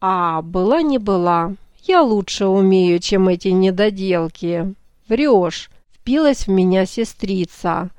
А, была не была. Я лучше умею, чем эти недоделки. Врешь. Впилась в меня сестрица.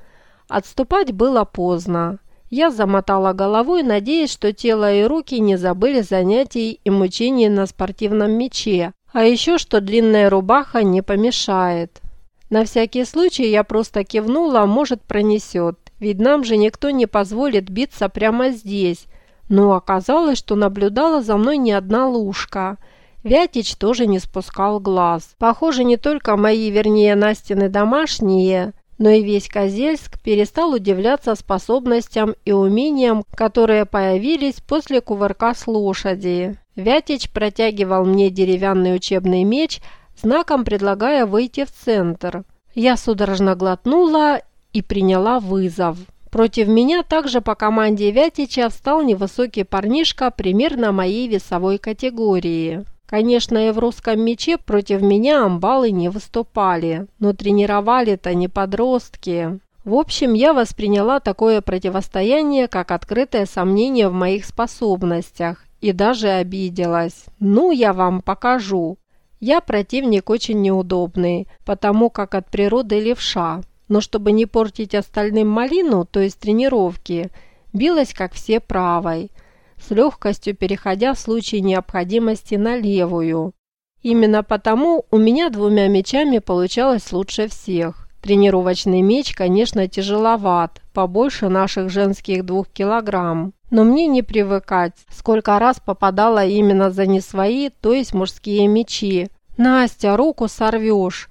Отступать было поздно. Я замотала головой, надеясь, что тело и руки не забыли занятий и мучений на спортивном мече, а еще что длинная рубаха не помешает. На всякий случай я просто кивнула, может пронесет, ведь нам же никто не позволит биться прямо здесь. Но оказалось, что наблюдала за мной не одна лужка. Вятич тоже не спускал глаз. Похоже, не только мои, вернее, Настины домашние, но и весь Козельск перестал удивляться способностям и умениям, которые появились после кувырка с лошади. Вятич протягивал мне деревянный учебный меч, знаком предлагая выйти в центр. Я судорожно глотнула и приняла вызов. Против меня также по команде Вятича встал невысокий парнишка примерно моей весовой категории. Конечно, и в русском мече против меня амбалы не выступали, но тренировали-то не подростки. В общем, я восприняла такое противостояние как открытое сомнение в моих способностях и даже обиделась. Ну, я вам покажу. Я противник очень неудобный, потому как от природы левша. Но чтобы не портить остальным малину, то есть тренировки, билась как все правой – с легкостью переходя в случае необходимости на левую. Именно потому у меня двумя мечами получалось лучше всех. Тренировочный меч, конечно, тяжеловат, побольше наших женских двух килограмм. Но мне не привыкать, сколько раз попадала именно за не свои, то есть мужские мечи. «Настя, руку сорвешь!»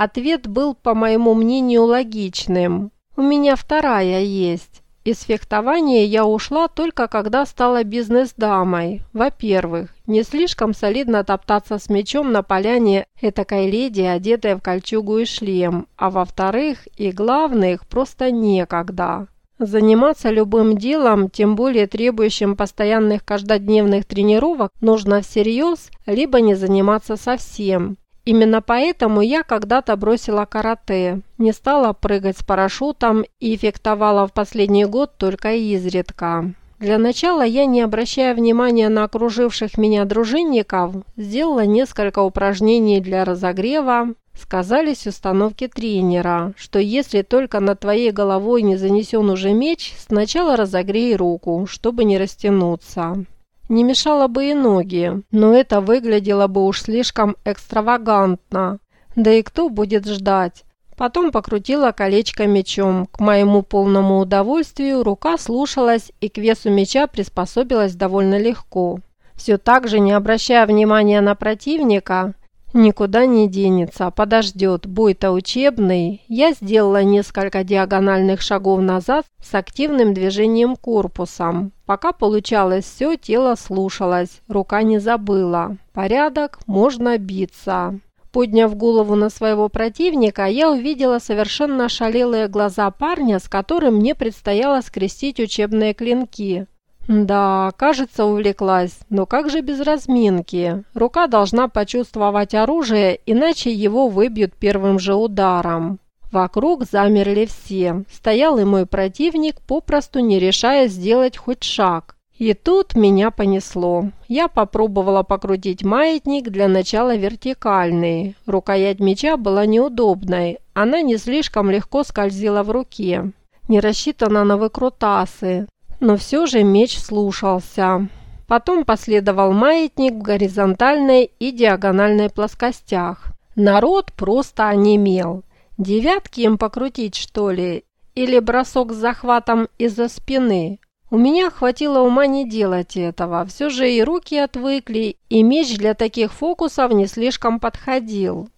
Ответ был, по моему мнению, логичным. «У меня вторая есть». Из фехтования я ушла только когда стала бизнес-дамой. Во-первых, не слишком солидно топтаться с мечом на поляне этакой леди, одетая в кольчугу и шлем. А во-вторых, и главных, просто некогда. Заниматься любым делом, тем более требующим постоянных каждодневных тренировок, нужно всерьез, либо не заниматься совсем. Именно поэтому я когда-то бросила карате, не стала прыгать с парашютом и фехтовала в последний год только изредка. Для начала я, не обращая внимания на окруживших меня дружинников, сделала несколько упражнений для разогрева. Сказались установки тренера, что если только над твоей головой не занесен уже меч, сначала разогрей руку, чтобы не растянуться. Не мешало бы и ноги, но это выглядело бы уж слишком экстравагантно. Да и кто будет ждать? Потом покрутила колечко мечом. К моему полному удовольствию рука слушалась и к весу меча приспособилась довольно легко. Все так же, не обращая внимания на противника, Никуда не денется, подождет, бой-то учебный. Я сделала несколько диагональных шагов назад с активным движением корпусом. Пока получалось все, тело слушалось, рука не забыла. Порядок, можно биться. Подняв голову на своего противника, я увидела совершенно шалелые глаза парня, с которым мне предстояло скрестить учебные клинки. Да, кажется, увлеклась, но как же без разминки? Рука должна почувствовать оружие, иначе его выбьют первым же ударом. Вокруг замерли все. Стоял и мой противник, попросту не решая сделать хоть шаг. И тут меня понесло. Я попробовала покрутить маятник, для начала вертикальный. Рукоять меча была неудобной, она не слишком легко скользила в руке. Не рассчитана на выкрутасы но все же меч слушался. Потом последовал маятник в горизонтальной и диагональной плоскостях. Народ просто онемел. Девятки им покрутить, что ли? Или бросок с захватом из-за спины? У меня хватило ума не делать этого. Все же и руки отвыкли, и меч для таких фокусов не слишком подходил.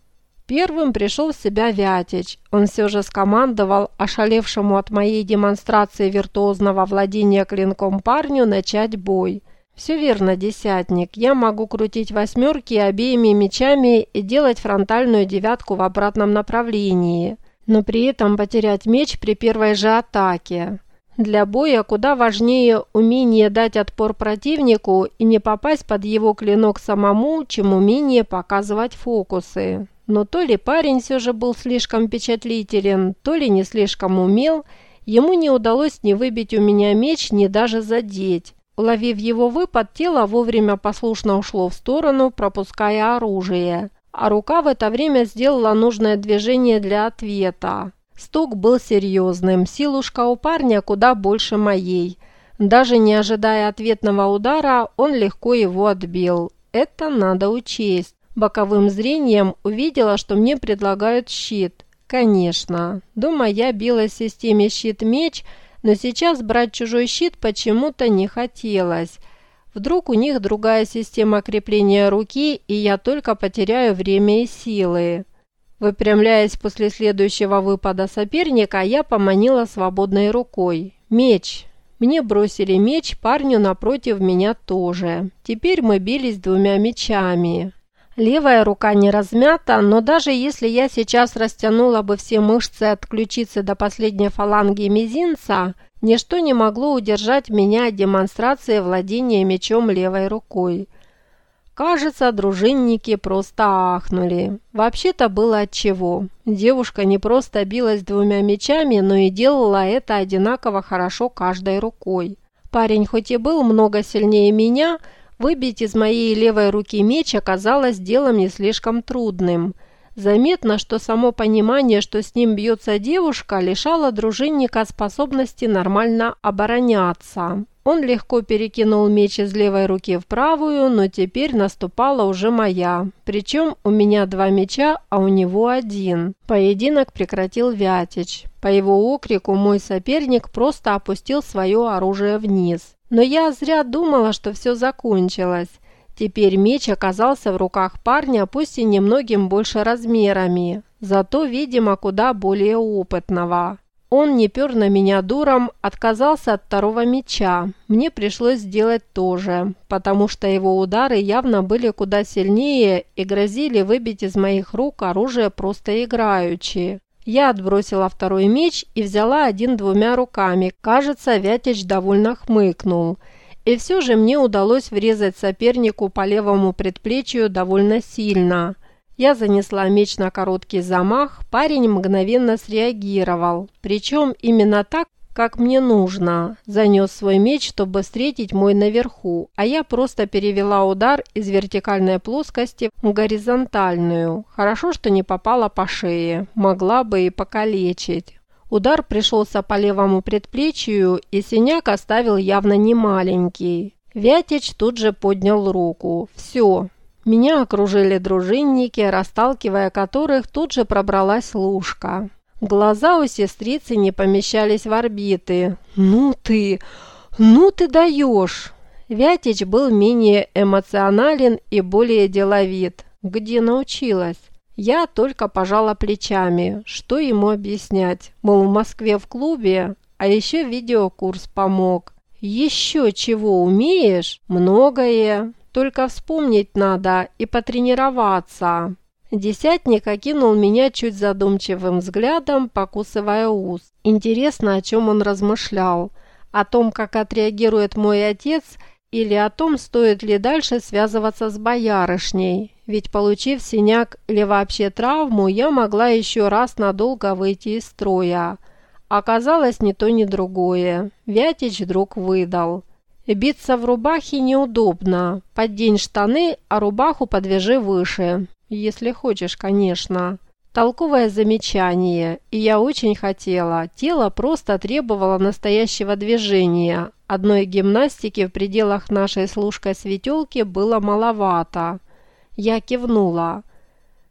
Первым пришел в себя Вятич. Он все же скомандовал ошалевшему от моей демонстрации виртуозного владения клинком парню начать бой. «Все верно, десятник. Я могу крутить восьмерки обеими мечами и делать фронтальную девятку в обратном направлении, но при этом потерять меч при первой же атаке. Для боя куда важнее умение дать отпор противнику и не попасть под его клинок самому, чем умение показывать фокусы». Но то ли парень все же был слишком впечатлителен, то ли не слишком умел, ему не удалось ни выбить у меня меч, ни даже задеть. Уловив его выпад, тело вовремя послушно ушло в сторону, пропуская оружие, а рука в это время сделала нужное движение для ответа. Стук был серьезным, силушка у парня куда больше моей. Даже не ожидая ответного удара, он легко его отбил. Это надо учесть. Боковым зрением увидела, что мне предлагают щит. Конечно, дома я била в системе щит-меч, но сейчас брать чужой щит почему-то не хотелось. Вдруг у них другая система крепления руки, и я только потеряю время и силы. Выпрямляясь после следующего выпада соперника, я поманила свободной рукой. Меч. Мне бросили меч, парню напротив меня тоже. Теперь мы бились двумя мечами. Левая рука не размята, но даже если я сейчас растянула бы все мышцы от ключицы до последней фаланги мизинца, ничто не могло удержать меня от демонстрации владения мечом левой рукой. Кажется, дружинники просто ахнули. Вообще-то было отчего. Девушка не просто билась двумя мечами, но и делала это одинаково хорошо каждой рукой. Парень хоть и был много сильнее меня, выбить из моей левой руки меч оказалось делом не слишком трудным. Заметно, что само понимание, что с ним бьется девушка, лишало дружинника способности нормально обороняться. Он легко перекинул меч из левой руки в правую, но теперь наступала уже моя. Причем у меня два меча, а у него один. Поединок прекратил Вятич. По его окрику мой соперник просто опустил свое оружие вниз. Но я зря думала, что все закончилось. Теперь меч оказался в руках парня, пусть и немногим больше размерами, зато, видимо, куда более опытного. Он не пер на меня дуром, отказался от второго меча. Мне пришлось сделать то же, потому что его удары явно были куда сильнее и грозили выбить из моих рук оружие просто играючи. Я отбросила второй меч и взяла один двумя руками. Кажется, Вятич довольно хмыкнул. И все же мне удалось врезать сопернику по левому предплечью довольно сильно. Я занесла меч на короткий замах, парень мгновенно среагировал, причем именно так, как мне нужно. Занес свой меч, чтобы встретить мой наверху, а я просто перевела удар из вертикальной плоскости в горизонтальную. Хорошо, что не попала по шее, могла бы и покалечить. Удар пришелся по левому предплечью, и синяк оставил явно не маленький. Вятич тут же поднял руку. «Все, меня окружили дружинники, расталкивая которых тут же пробралась лужка. Глаза у сестрицы не помещались в орбиты. «Ну ты! Ну ты даешь!» Вятич был менее эмоционален и более деловит. Где научилась? Я только пожала плечами. Что ему объяснять? Мол, в Москве в клубе, а еще видеокурс помог. Еще чего умеешь? Многое. Только вспомнить надо и потренироваться». Десятник окинул меня чуть задумчивым взглядом, покусывая ус. Интересно, о чем он размышлял. О том, как отреагирует мой отец, или о том, стоит ли дальше связываться с боярышней. Ведь, получив синяк или вообще травму, я могла еще раз надолго выйти из строя. Оказалось, ни то, ни другое. Вятич вдруг выдал. Биться в рубахе неудобно. Поддень штаны, а рубаху подвяжи выше. Если хочешь, конечно. Толковое замечание, и я очень хотела. Тело просто требовало настоящего движения. Одной гимнастики в пределах нашей служкой светелки было маловато. Я кивнула.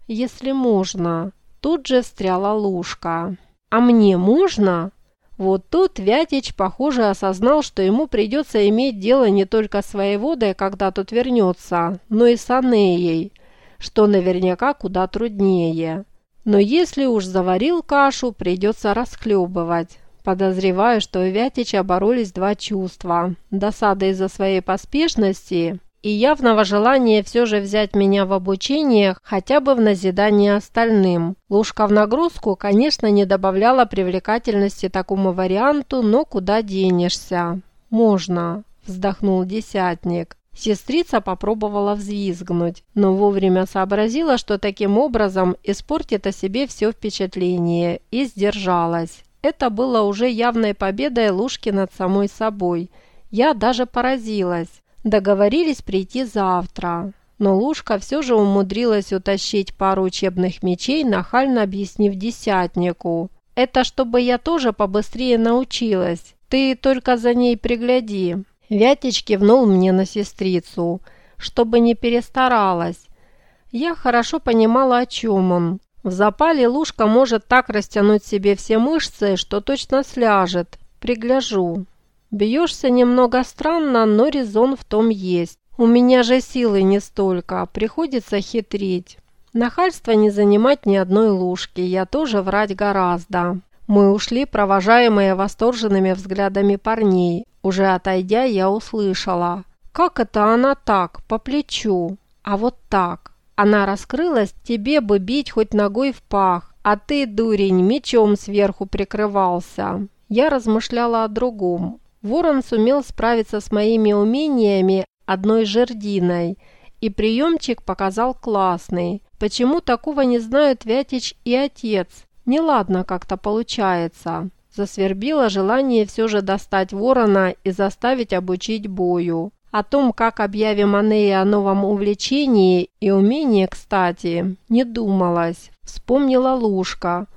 «Если можно». Тут же встряла лужка. «А мне можно?» Вот тут Вятич, похоже, осознал, что ему придется иметь дело не только с воеводой, когда тот вернется, но и с Анеей, что наверняка куда труднее. Но если уж заварил кашу, придется расхлебывать. Подозреваю, что у Вятича боролись два чувства – досада из-за своей поспешности и явного желания все же взять меня в обучение хотя бы в назидание остальным. Лужка в нагрузку, конечно, не добавляла привлекательности такому варианту, но куда денешься? «Можно», – вздохнул десятник. Сестрица попробовала взвизгнуть, но вовремя сообразила, что таким образом испортит о себе все впечатление, и сдержалась. Это было уже явной победой Лужки над самой собой – Я даже поразилась. Договорились прийти завтра. Но Лушка все же умудрилась утащить пару учебных мечей, нахально объяснив десятнику. «Это чтобы я тоже побыстрее научилась. Ты только за ней пригляди». Вятич кивнул мне на сестрицу, чтобы не перестаралась. Я хорошо понимала, о чем он. В запале Лушка может так растянуть себе все мышцы, что точно сляжет. Пригляжу. Бьешься немного странно, но резон в том есть. У меня же силы не столько, приходится хитрить. Нахальство не занимать ни одной лужки, я тоже врать гораздо. Мы ушли, провожаемые восторженными взглядами парней. Уже отойдя, я услышала. «Как это она так, по плечу? А вот так. Она раскрылась, тебе бы бить хоть ногой в пах, а ты, дурень, мечом сверху прикрывался». Я размышляла о другом. Ворон сумел справиться с моими умениями одной жердиной, и приемчик показал классный. Почему такого не знают Вятич и отец? Неладно как-то получается. Засвербило желание все же достать ворона и заставить обучить бою. О том, как объявим Анеи о новом увлечении и умении, кстати, не думалось. Вспомнила Лушка.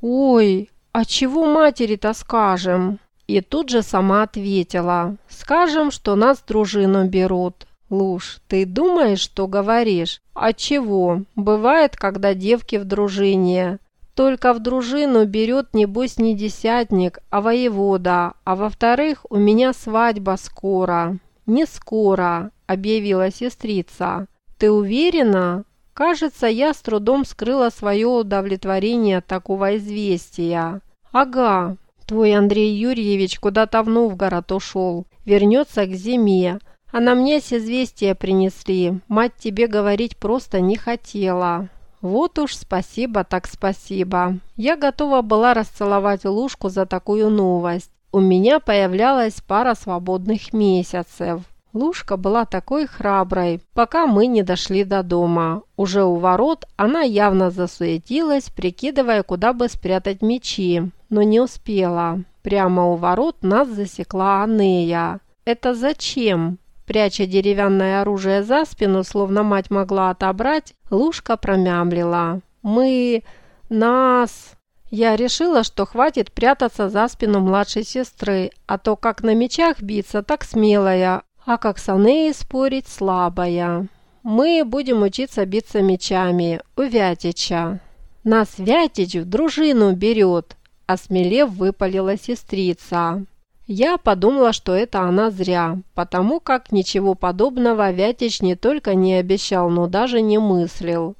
«Ой, а чего матери-то скажем?» И тут же сама ответила. «Скажем, что нас дружину берут». «Луж, ты думаешь, что говоришь? А чего? Бывает, когда девки в дружине. Только в дружину берет, небось, не десятник, а воевода. А во-вторых, у меня свадьба скоро». «Не скоро», – объявила сестрица. «Ты уверена?» Кажется, я с трудом скрыла свое удовлетворение от такого известия. «Ага, Твой Андрей Юрьевич куда-то в Новгород ушел. Вернется к зиме. А на мне с известия принесли. Мать тебе говорить просто не хотела. Вот уж спасибо так спасибо. Я готова была расцеловать Лушку за такую новость. У меня появлялась пара свободных месяцев. Лушка была такой храброй, пока мы не дошли до дома. Уже у ворот она явно засуетилась, прикидывая, куда бы спрятать мечи, но не успела. Прямо у ворот нас засекла Анея. «Это зачем?» Пряча деревянное оружие за спину, словно мать могла отобрать, Лушка промямлила. «Мы... нас...» Я решила, что хватит прятаться за спину младшей сестры, а то как на мечах биться, так смелая, а как с Анеей спорить слабая. Мы будем учиться биться мечами у Вятича. Нас Вятич в дружину берет, осмелев выпалила сестрица. Я подумала, что это она зря, потому как ничего подобного Вятич не только не обещал, но даже не мыслил.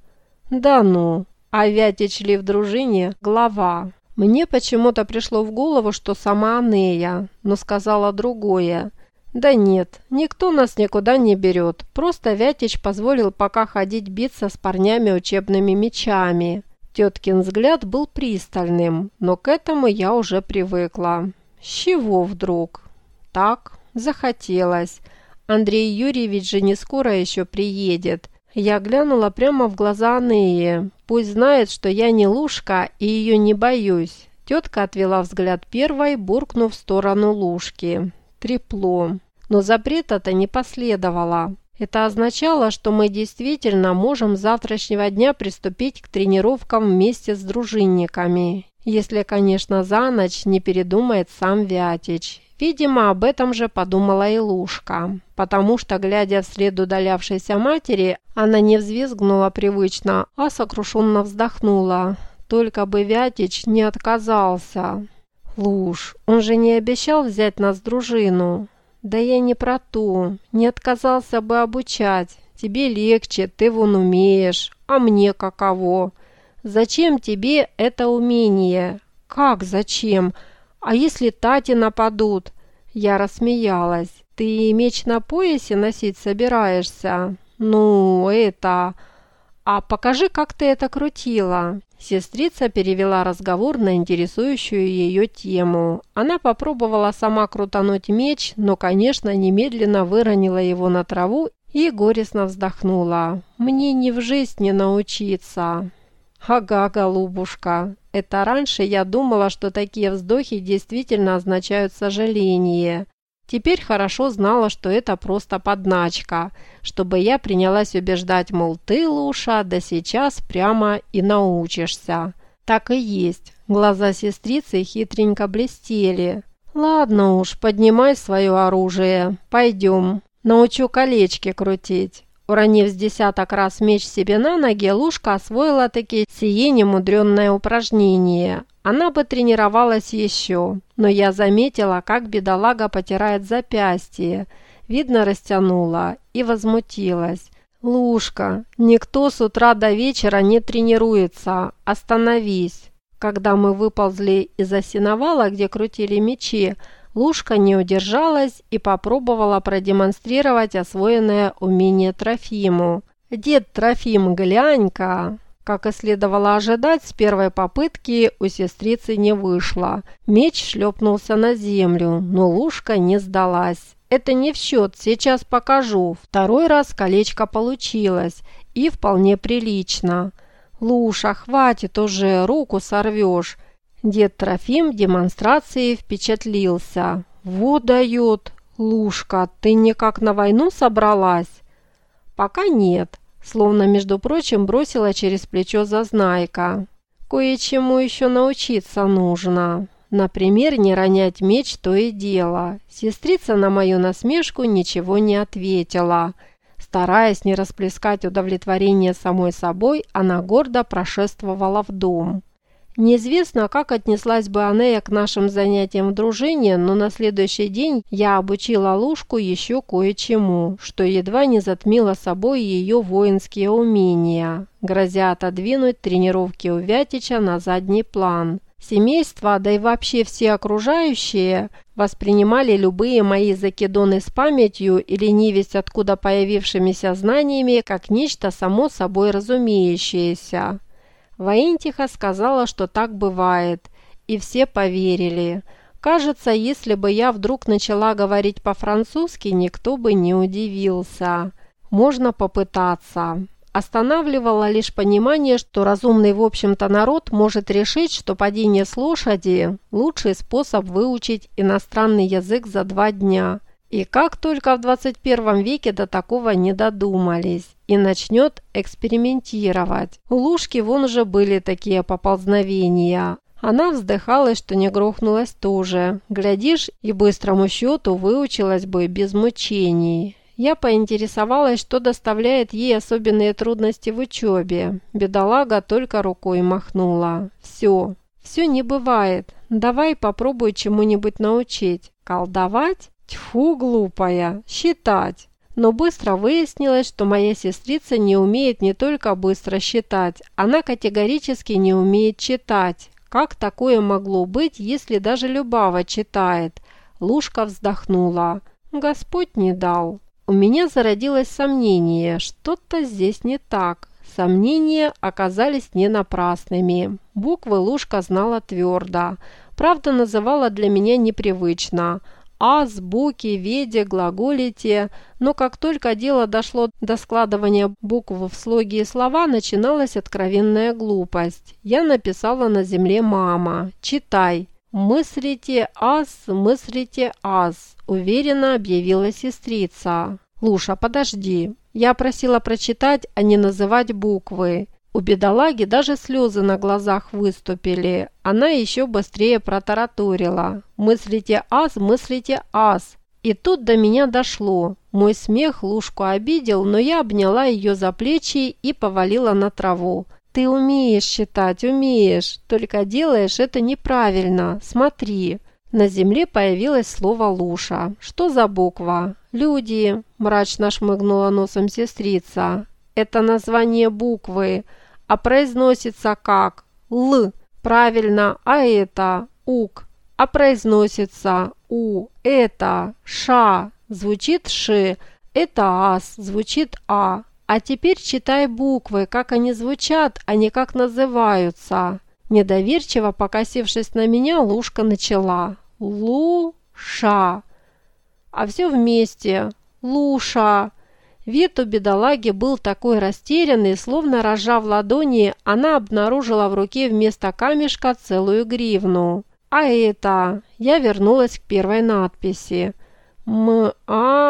Да ну, а Вятич ли в дружине глава? Мне почему-то пришло в голову, что сама Анея, но сказала другое – «Да нет, никто нас никуда не берет. Просто Вятич позволил пока ходить биться с парнями учебными мечами». Теткин взгляд был пристальным, но к этому я уже привыкла. «С чего вдруг?» «Так, захотелось. Андрей Юрьевич же не скоро еще приедет. Я глянула прямо в глаза Анеи. Пусть знает, что я не Лушка и ее не боюсь». Тетка отвела взгляд первой, буркнув в сторону Лушки. Трепло. Но запрета-то не последовало. Это означало, что мы действительно можем с завтрашнего дня приступить к тренировкам вместе с дружинниками. Если, конечно, за ночь не передумает сам Вятич. Видимо, об этом же подумала и Лушка, потому что, глядя вслед удалявшейся матери, она не взвизгнула привычно, а сокрушенно вздохнула. Только бы Вятич не отказался. «Луж, он же не обещал взять нас дружину». «Да я не про то. Не отказался бы обучать. Тебе легче, ты вон умеешь. А мне каково? Зачем тебе это умение?» «Как зачем? А если Тати нападут?» Я рассмеялась. «Ты меч на поясе носить собираешься?» «Ну, это...» «А покажи, как ты это крутила». Сестрица перевела разговор на интересующую ее тему. Она попробовала сама крутануть меч, но, конечно, немедленно выронила его на траву и горестно вздохнула. «Мне ни в жизнь не научиться». «Ага, голубушка, это раньше я думала, что такие вздохи действительно означают сожаление. Теперь хорошо знала, что это просто подначка, чтобы я принялась убеждать, мол, ты, Луша, да сейчас прямо и научишься. Так и есть. Глаза сестрицы хитренько блестели. «Ладно уж, поднимай свое оружие. Пойдем. Научу колечки крутить». Уронив с десяток раз меч себе на ноги, Лушка освоила-таки сие немудренное упражнение. Она бы тренировалась еще, но я заметила, как бедолага потирает запястье. Видно, растянула и возмутилась. «Лушка, никто с утра до вечера не тренируется. Остановись!» Когда мы выползли из осиновала, где крутили мечи, Лушка не удержалась и попробовала продемонстрировать освоенное умение Трофиму. «Дед Трофим, глянь-ка!» Как и следовало ожидать, с первой попытки у сестрицы не вышло. Меч шлепнулся на землю, но Лушка не сдалась. «Это не в счет, сейчас покажу». Второй раз колечко получилось, и вполне прилично. «Луша, хватит уже, руку сорвешь!» Дед Трофим демонстрации впечатлился. «Вот дает! Лушка, ты никак на войну собралась?» «Пока нет», словно, между прочим, бросила через плечо зазнайка. «Кое-чему еще научиться нужно. Например, не ронять меч то и дело». Сестрица на мою насмешку ничего не ответила – Стараясь не расплескать удовлетворение самой собой, она гордо прошествовала в дом. Неизвестно, как отнеслась бы Анея к нашим занятиям в дружине, но на следующий день я обучила Лушку еще кое-чему, что едва не затмило собой ее воинские умения, грозя отодвинуть тренировки у Вятича на задний план – Семейство, да и вообще все окружающие воспринимали любые мои закидоны с памятью или невесть откуда появившимися знаниями как нечто само собой разумеющееся. Воинтиха сказала, что так бывает, и все поверили. Кажется, если бы я вдруг начала говорить по-французски, никто бы не удивился. Можно попытаться. Останавливало лишь понимание, что разумный в общем-то народ может решить, что падение с лошади – лучший способ выучить иностранный язык за два дня. И как только в 21 веке до такого не додумались и начнет экспериментировать. У Лужки вон уже были такие поползновения. Она вздыхала, что не грохнулась тоже. Глядишь, и быстрому счету выучилась бы без мучений. Я поинтересовалась, что доставляет ей особенные трудности в учебе. Бедолага только рукой махнула. «Все, все не бывает. Давай попробуй чему-нибудь научить. Колдовать? Тьфу, глупая. Считать». Но быстро выяснилось, что моя сестрица не умеет не только быстро считать, она категорически не умеет читать. Как такое могло быть, если даже Любава читает? Лушка вздохнула. Господь не дал. У меня зародилось сомнение, что-то здесь не так. Сомнения оказались не напрасными. Буквы Лушка знала твердо. Правда, называла для меня непривычно. Аз, буки, веде, глаголите. Но как только дело дошло до складывания букв в слоги и слова, начиналась откровенная глупость. Я написала на земле «мама». «Читай». «Мыслите аз, мыслите аз», – уверенно объявила сестрица. «Луша, подожди. Я просила прочитать, а не называть буквы». У бедолаги даже слезы на глазах выступили. Она еще быстрее протараторила. «Мыслите аз, мыслите аз». И тут до меня дошло. Мой смех Лушку обидел, но я обняла ее за плечи и повалила на траву. «Ты умеешь считать, умеешь, только делаешь это неправильно. Смотри». На земле появилось слово «луша». Что за буква? «Люди», – мрачно шмыгнула носом сестрица. «Это название буквы, а произносится как «л». Правильно, а это «ук», а произносится «у». Это «ша», звучит «ши». Это «ас», звучит «а». А теперь читай буквы, как они звучат, а не как называются. Недоверчиво покосившись на меня, Лушка начала. Луша. А все вместе. Луша. Вид у бедолаги был такой растерянный, словно разжав ладони, она обнаружила в руке вместо камешка целую гривну. А это... Я вернулась к первой надписи. М-а-м-а.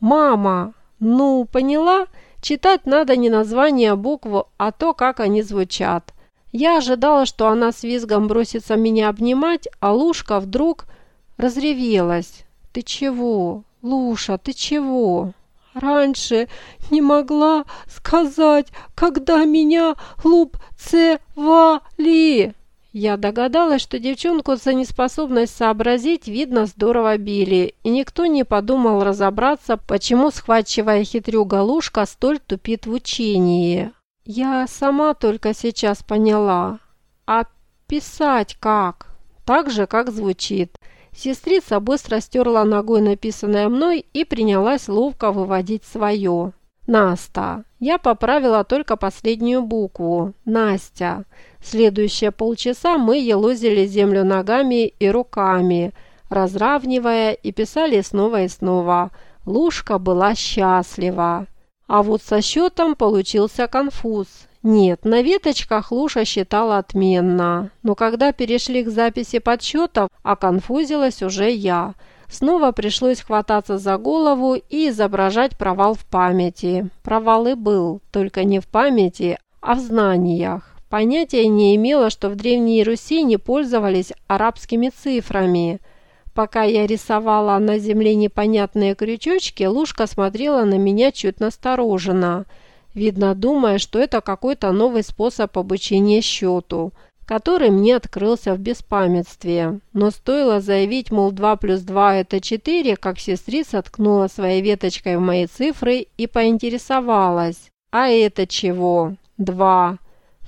Мама. Ну, поняла? Читать надо не название букву, а то, как они звучат. Я ожидала, что она с визгом бросится меня обнимать, а Лушка вдруг разревелась. «Ты чего? Луша, ты чего?» «Раньше не могла сказать, когда меня лупцевали!» Я догадалась, что девчонку за неспособность сообразить, видно, здорово били, и никто не подумал разобраться, почему схватчивая хитрюга Лушка столь тупит в учении. Я сама только сейчас поняла. А писать как? Так же, как звучит. Сестрица быстро стерла ногой написанное мной и принялась ловко выводить свое. Наста. Я поправила только последнюю букву. Настя. Следующие полчаса мы елозили землю ногами и руками, разравнивая и писали снова и снова. Лушка была счастлива. А вот со счетом получился конфуз. Нет, на веточках Луша считала отменно, но когда перешли к записи подсчетов, оконфузилась уже я – Снова пришлось хвататься за голову и изображать провал в памяти. Провал и был, только не в памяти, а в знаниях. Понятия не имела, что в Древней Руси не пользовались арабскими цифрами. Пока я рисовала на земле непонятные крючочки, Лушка смотрела на меня чуть настороженно. Видно, думая, что это какой-то новый способ обучения счету – который мне открылся в беспамятстве. Но стоило заявить, мол, 2 плюс 2 это 4, как сестрица ткнула своей веточкой в мои цифры и поинтересовалась. А это чего? 2.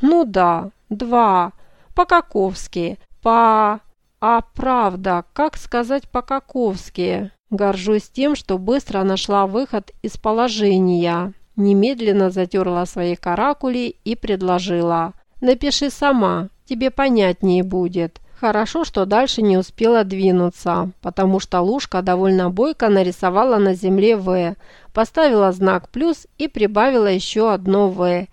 Ну да, 2. По-каковски. По... А правда, как сказать по-каковски? Горжусь тем, что быстро нашла выход из положения. Немедленно затерла свои каракули и предложила. «Напиши сама, тебе понятнее будет. Хорошо, что дальше не успела двинуться, потому что Лушка довольно бойко нарисовала на земле «В», поставила знак «плюс» и прибавила еще одно «В».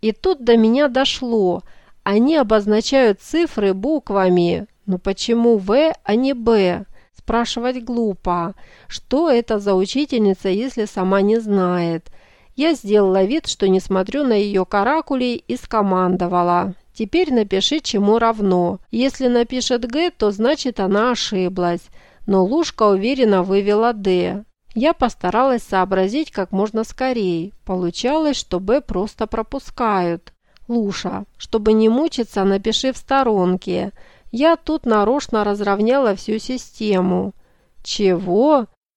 И тут до меня дошло. Они обозначают цифры буквами. Но почему «В», а не «Б»? Спрашивать глупо. Что это за учительница, если сама не знает? Я сделала вид, что не смотрю на ее каракули и скомандовала. Теперь напиши, чему равно. Если напишет «Г», то значит она ошиблась. Но Лушка уверенно вывела «Д». Я постаралась сообразить как можно скорее. Получалось, что «Б» просто пропускают. «Луша, чтобы не мучиться, напиши в сторонке. Я тут нарочно разровняла всю систему». «Чего?»